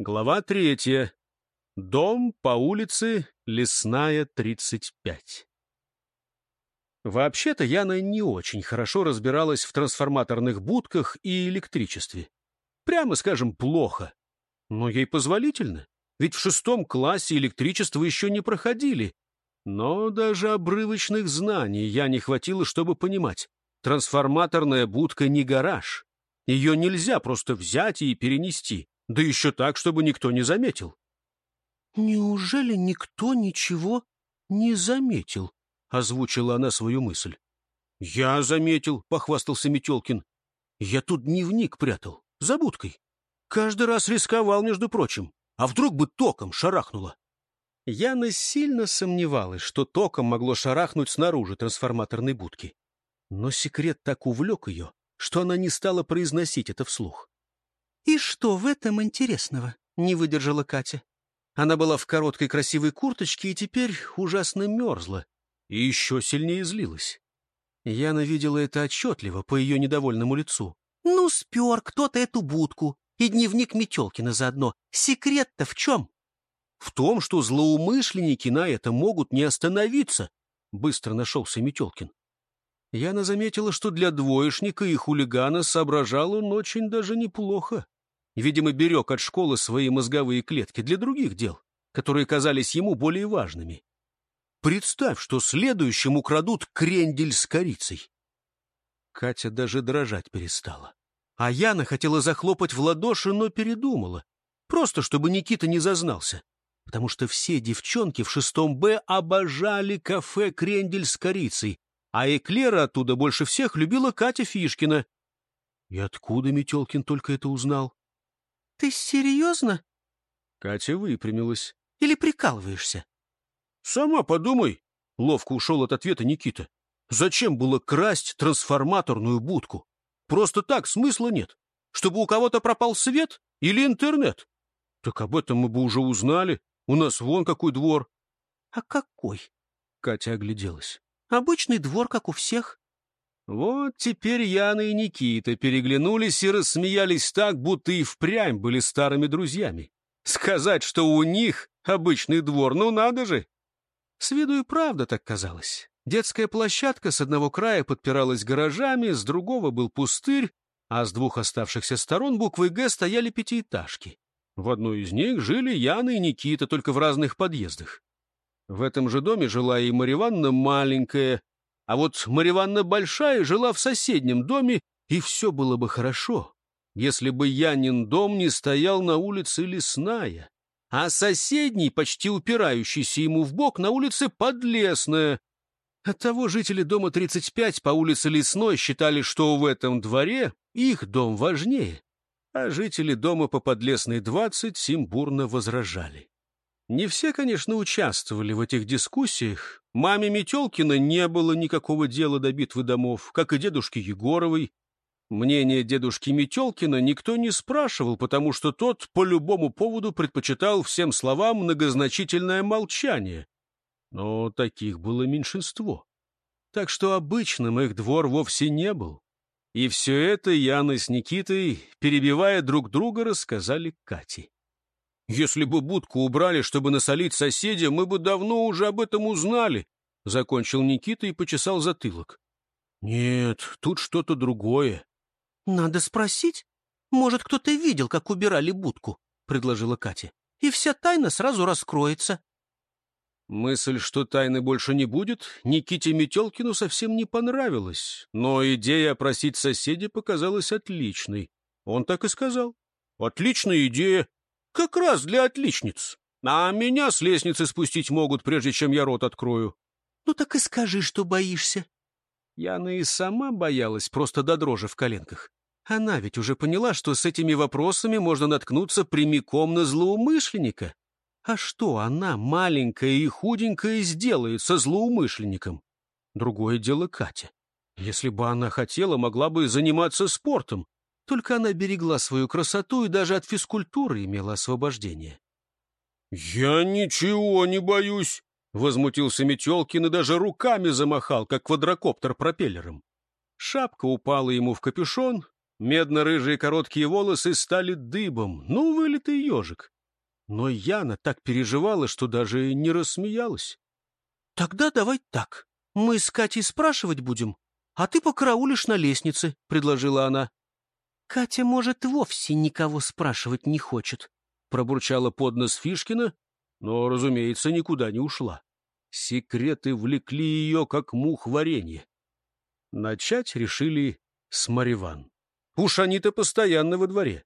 Глава третья. Дом по улице Лесная, 35. Вообще-то Яна не очень хорошо разбиралась в трансформаторных будках и электричестве. Прямо скажем, плохо. Но ей позволительно, ведь в шестом классе электричество еще не проходили. Но даже обрывочных знаний я не хватило, чтобы понимать. Трансформаторная будка не гараж. Ее нельзя просто взять и перенести, да еще так, чтобы никто не заметил. «Неужели никто ничего не заметил?» — озвучила она свою мысль. «Я заметил», — похвастался Метелкин. «Я тут дневник прятал, за будкой. Каждый раз рисковал, между прочим. А вдруг бы током шарахнуло?» Яна сильно сомневалась, что током могло шарахнуть снаружи трансформаторной будки. Но секрет так увлек ее, что она не стала произносить это вслух. «И что в этом интересного?» — не выдержала Катя. Она была в короткой красивой курточке и теперь ужасно мерзла и еще сильнее злилась. Яна видела это отчетливо по ее недовольному лицу. «Ну, спер кто-то эту будку, и дневник Метелкина заодно. Секрет-то в чем?» «В том, что злоумышленники на это могут не остановиться», — быстро нашелся Метелкин. Яна заметила, что для двоечника и хулигана соображал он очень даже неплохо. Видимо, берег от школы свои мозговые клетки для других дел, которые казались ему более важными. Представь, что следующим украдут крендель с корицей. Катя даже дрожать перестала. А Яна хотела захлопать в ладоши, но передумала. Просто, чтобы Никита не зазнался. Потому что все девчонки в шестом Б обожали кафе «Крендель с корицей», а эклера оттуда больше всех любила Катя Фишкина. И откуда Метелкин только это узнал? — Ты серьезно? Катя выпрямилась. — Или прикалываешься? — Сама подумай, — ловко ушел от ответа Никита. — Зачем было красть трансформаторную будку? Просто так смысла нет. Чтобы у кого-то пропал свет или интернет? Так об этом мы бы уже узнали. У нас вон какой двор. — А какой? — Катя огляделась. — Обычный двор, как у всех. Вот теперь Яна и Никита переглянулись и рассмеялись так, будто и впрямь были старыми друзьями. Сказать, что у них обычный двор, ну надо же! С виду и правда так казалось. Детская площадка с одного края подпиралась гаражами, с другого был пустырь, а с двух оставшихся сторон буквы «Г» стояли пятиэтажки. В одной из них жили Яна и Никита, только в разных подъездах. В этом же доме жила и Марья маленькая, а вот Марья Большая жила в соседнем доме, и все было бы хорошо, если бы Янин дом не стоял на улице Лесная, а соседний, почти упирающийся ему в бок, на улице Подлесная. Оттого жители дома 35 по улице Лесной считали, что в этом дворе их дом важнее, а жители дома по Подлесной 20 симбурно возражали. Не все, конечно, участвовали в этих дискуссиях. Маме Метелкина не было никакого дела до битвы домов, как и дедушке Егоровой. Мнение дедушки Метелкина никто не спрашивал, потому что тот по любому поводу предпочитал всем словам многозначительное молчание. Но таких было меньшинство. Так что обычным их двор вовсе не был. И все это Яна с Никитой, перебивая друг друга, рассказали Кате. Если бы будку убрали, чтобы насолить соседям, мы бы давно уже об этом узнали, — закончил Никита и почесал затылок. — Нет, тут что-то другое. — Надо спросить. Может, кто-то видел, как убирали будку, — предложила Катя. — И вся тайна сразу раскроется. Мысль, что тайны больше не будет, Никите Метелкину совсем не понравилась, но идея опросить соседей показалась отличной. Он так и сказал. «Отличная идея. Как раз для отличниц. А меня с лестницы спустить могут, прежде чем я рот открою. Ну так и скажи, что боишься. Яна и сама боялась, просто до дрожи в коленках. Она ведь уже поняла, что с этими вопросами можно наткнуться прямиком на злоумышленника. А что она, маленькая и худенькая, сделает со злоумышленником? Другое дело Катя. Если бы она хотела, могла бы заниматься спортом. Только она берегла свою красоту и даже от физкультуры имела освобождение. — Я ничего не боюсь, — возмутился Метелкин и даже руками замахал, как квадрокоптер пропеллером. Шапка упала ему в капюшон, Медно-рыжие короткие волосы стали дыбом, ну, вылитый ежик. Но Яна так переживала, что даже не рассмеялась. — Тогда давай так. Мы с Катей спрашивать будем, а ты покараулишь на лестнице, — предложила она. — Катя, может, вовсе никого спрашивать не хочет, — пробурчала под нос Фишкина, но, разумеется, никуда не ушла. Секреты влекли ее, как мух варенье. Начать решили с Мариван. Уж они-то постоянно во дворе.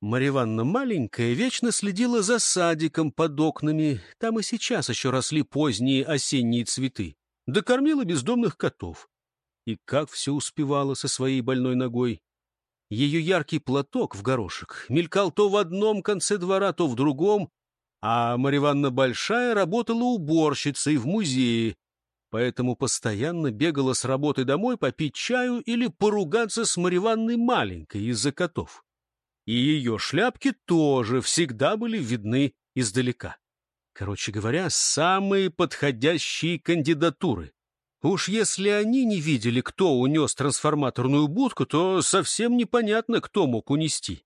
Мариванна маленькая вечно следила за садиком под окнами, там и сейчас еще росли поздние осенние цветы, докормила бездомных котов. И как все успевала со своей больной ногой. Ее яркий платок в горошек мелькал то в одном конце двора, то в другом, а Мариванна Большая работала уборщицей в музее, поэтому постоянно бегала с работы домой попить чаю или поругаться с Мариванной Маленькой из-за котов и ее шляпки тоже всегда были видны издалека. Короче говоря, самые подходящие кандидатуры. Уж если они не видели, кто унес трансформаторную будку, то совсем непонятно, кто мог унести.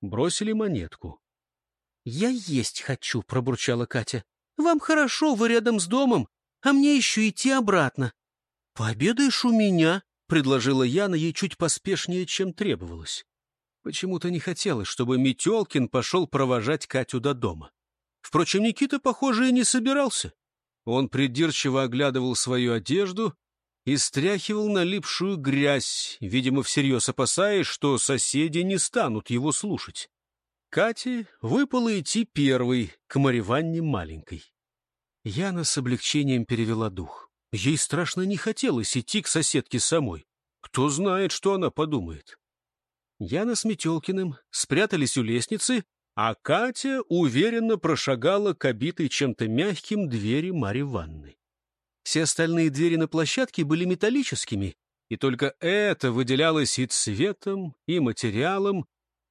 Бросили монетку. — Я есть хочу, — пробурчала Катя. — Вам хорошо, вы рядом с домом, а мне еще идти обратно. — Пообедаешь у меня, — предложила Яна ей чуть поспешнее, чем требовалось. Почему-то не хотелось, чтобы Метелкин пошел провожать Катю до дома. Впрочем, Никита, похоже, и не собирался. Он придирчиво оглядывал свою одежду и стряхивал налипшую грязь, видимо, всерьез опасаясь, что соседи не станут его слушать. Кате выпало идти первой, к Мариванне маленькой. Яна с облегчением перевела дух. Ей страшно не хотелось идти к соседке самой. Кто знает, что она подумает. Яна с Метелкиным спрятались у лестницы, а Катя уверенно прошагала к обитой чем-то мягким двери Марьи Ванны. Все остальные двери на площадке были металлическими, и только это выделялось и цветом, и материалом.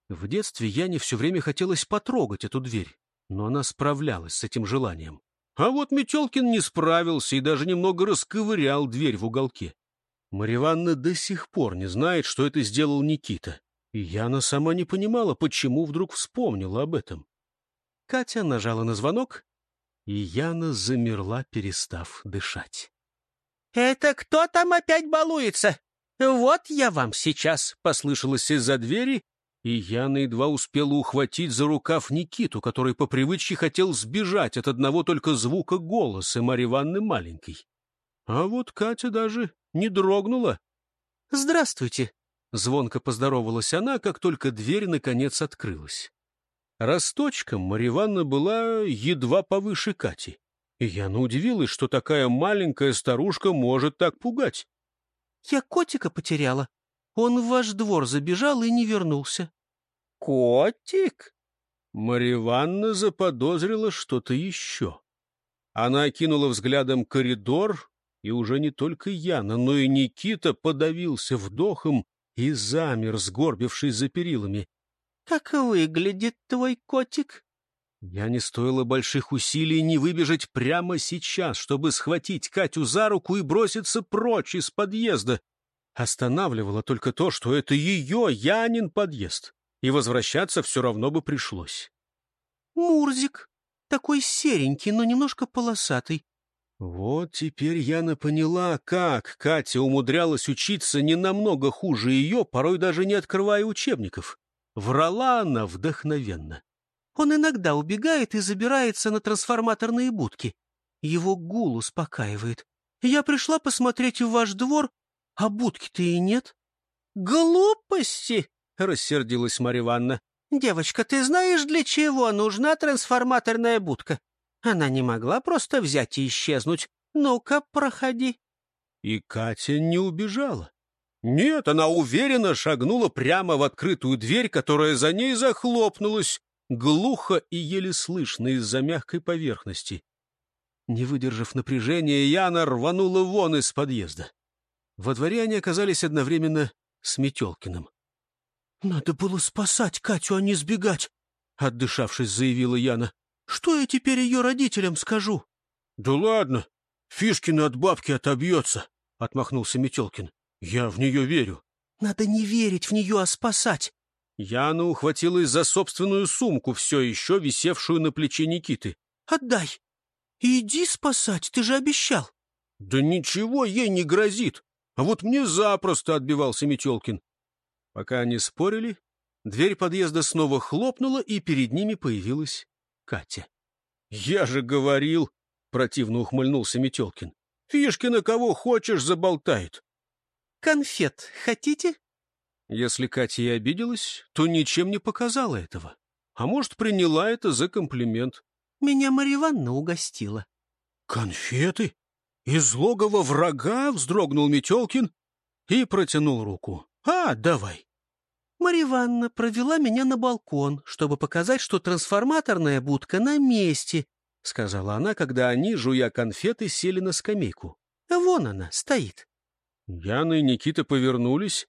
В детстве Яне все время хотелось потрогать эту дверь, но она справлялась с этим желанием. А вот Метелкин не справился и даже немного расковырял дверь в уголке. Марья до сих пор не знает, что это сделал Никита. И Яна сама не понимала, почему вдруг вспомнила об этом. Катя нажала на звонок, и Яна замерла, перестав дышать. — Это кто там опять балуется? Вот я вам сейчас! — послышалось из-за двери, и Яна едва успела ухватить за рукав Никиту, который по привычке хотел сбежать от одного только звука голоса Марьи Ивановны маленькой. А вот Катя даже не дрогнула. — Здравствуйте! Звонко поздоровалась она, как только дверь наконец открылась. Росточком Марья была едва повыше Кати. И Яна удивилась, что такая маленькая старушка может так пугать. — Я котика потеряла. Он в ваш двор забежал и не вернулся. — Котик? Марья заподозрила что-то еще. Она окинула взглядом коридор, и уже не только Яна, но и Никита подавился вдохом и замер, сгорбившись за перилами. — Как выглядит твой котик? Я не стоило больших усилий не выбежать прямо сейчас, чтобы схватить Катю за руку и броситься прочь из подъезда. Останавливало только то, что это ее, Янин, подъезд, и возвращаться все равно бы пришлось. — Мурзик, такой серенький, но немножко полосатый. Вот теперь Яна поняла, как Катя умудрялась учиться не намного хуже ее, порой даже не открывая учебников. Врала она вдохновенно. Он иногда убегает и забирается на трансформаторные будки. Его гул успокаивает. Я пришла посмотреть в ваш двор, а будки-то и нет. — Глупости! — рассердилась Марья Ивановна. — Девочка, ты знаешь, для чего нужна трансформаторная будка? Она не могла просто взять и исчезнуть. Ну-ка, проходи. И Катя не убежала. Нет, она уверенно шагнула прямо в открытую дверь, которая за ней захлопнулась, глухо и еле слышно из-за мягкой поверхности. Не выдержав напряжения, Яна рванула вон из подъезда. Во дворе они оказались одновременно с Метелкиным. — Надо было спасать Катю, а не сбегать, — отдышавшись, заявила Яна. Что я теперь ее родителям скажу? — Да ладно, Фишкина от бабки отобьется, — отмахнулся Метелкин. — Я в нее верю. — Надо не верить в нее, а спасать. Яна ухватилась за собственную сумку, все еще висевшую на плече Никиты. Отдай. Иди спасать, ты же обещал. Да ничего ей не грозит. А вот мне запросто отбивался Метелкин. Пока они спорили, дверь подъезда снова хлопнула, и перед ними появилась Катя. «Я же говорил!» — противно ухмыльнулся Метелкин. «Фишки кого хочешь заболтает». «Конфет хотите?» Если Катя и обиделась, то ничем не показала этого. А может, приняла это за комплимент. «Меня Марья Ивановна угостила». «Конфеты? Из логова врага?» — вздрогнул Метелкин и протянул руку. «А, давай». Марья Ивановна провела меня на балкон, чтобы показать, что трансформаторная будка на месте, — сказала она, когда они, жуя конфеты, сели на скамейку. — Вон она, стоит. Яна и Никита повернулись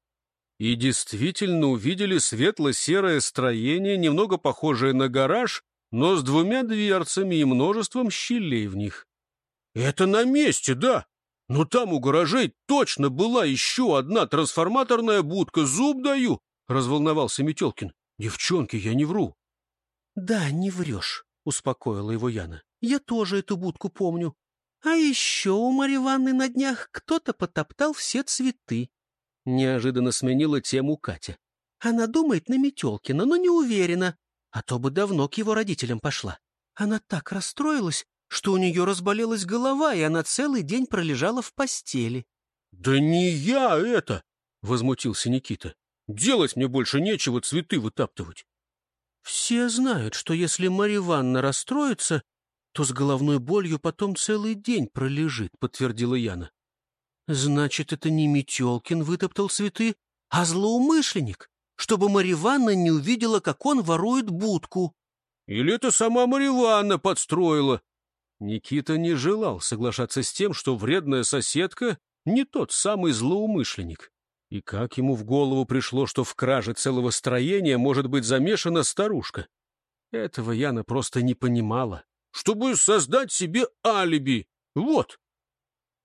и действительно увидели светло-серое строение, немного похожее на гараж, но с двумя дверцами и множеством щелей в них. — Это на месте, да! Но там у гаражей точно была еще одна трансформаторная будка, зуб даю! — разволновался Метелкин. — Девчонки, я не вру. — Да, не врешь, — успокоила его Яна. — Я тоже эту будку помню. А еще у Марьи Ивановны на днях кто-то потоптал все цветы. Неожиданно сменила тему Катя. Она думает на Метелкина, но не уверена. А то бы давно к его родителям пошла. Она так расстроилась, что у нее разболелась голова, и она целый день пролежала в постели. — Да не я это! — возмутился Никита. Делать мне больше нечего цветы вытаптывать. Все знают, что если Марья Ивановна расстроится, то с головной болью потом целый день пролежит, — подтвердила Яна. Значит, это не Метелкин вытоптал цветы, а злоумышленник, чтобы Марья Ивановна не увидела, как он ворует будку. Или это сама Марья Ивановна подстроила? Никита не желал соглашаться с тем, что вредная соседка не тот самый злоумышленник. И как ему в голову пришло, что в краже целого строения может быть замешана старушка? Этого Яна просто не понимала. Чтобы создать себе алиби. Вот.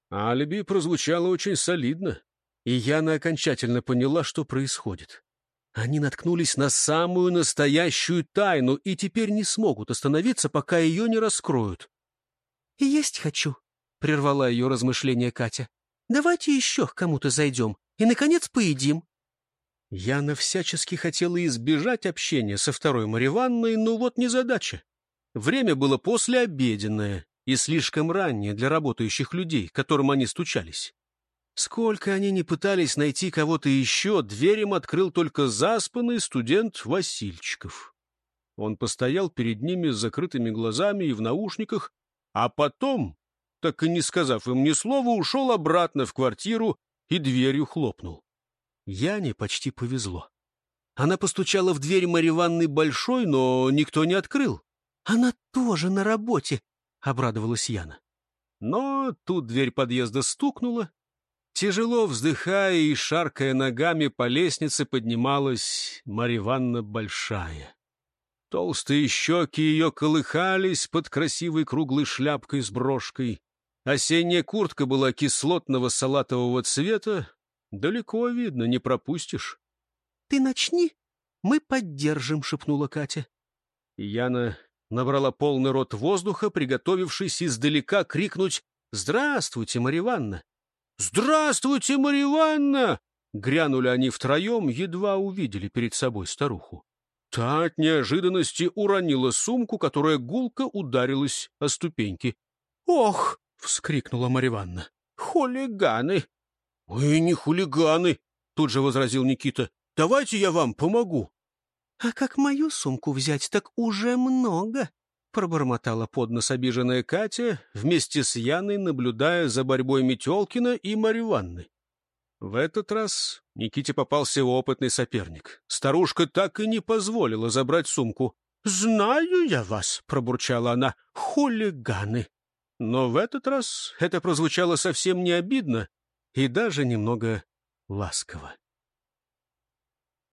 Алиби прозвучало очень солидно, и Яна окончательно поняла, что происходит. Они наткнулись на самую настоящую тайну и теперь не смогут остановиться, пока ее не раскроют. — Есть хочу, — прервала ее размышление Катя. — Давайте еще к кому-то зайдем и, наконец, поедим. Яна всячески хотела избежать общения со второй Мариванной, но вот незадача. Время было послеобеденное и слишком раннее для работающих людей, которым они стучались. Сколько они не пытались найти кого-то еще, дверь им открыл только заспанный студент Васильчиков. Он постоял перед ними с закрытыми глазами и в наушниках, а потом, так и не сказав им ни слова, ушел обратно в квартиру и дверью хлопнул. Яне почти повезло. Она постучала в дверь Марьи Ивановны большой, но никто не открыл. «Она тоже на работе», — обрадовалась Яна. Но тут дверь подъезда стукнула. Тяжело вздыхая и шаркая ногами по лестнице поднималась Марья Ивановна Большая. Толстые щеки ее колыхались под красивой круглой шляпкой с брошкой. Осенняя куртка была кислотного салатового цвета. Далеко видно, не пропустишь. — Ты начни, мы поддержим, — шепнула Катя. Яна набрала полный рот воздуха, приготовившись издалека крикнуть «Здравствуйте, Марья Ивановна!» «Здравствуйте, Марья Ивановна!» Грянули они втроем, едва увидели перед собой старуху. Та от неожиданности уронила сумку, которая гулко ударилась о ступеньки. «Ох!» — вскрикнула Марья Ивановна. «Хулиганы!» «Мы не хулиганы!» — тут же возразил Никита. «Давайте я вам помогу!» «А как мою сумку взять, так уже много!» — пробормотала под нос обиженная Катя, вместе с Яной наблюдая за борьбой Метелкина и Марьи Ивановны. В этот раз Никите попался опытный соперник. Старушка так и не позволила забрать сумку. «Знаю я вас!» — пробурчала она. «Хулиганы!» Но в этот раз это прозвучало совсем не обидно и даже немного ласково.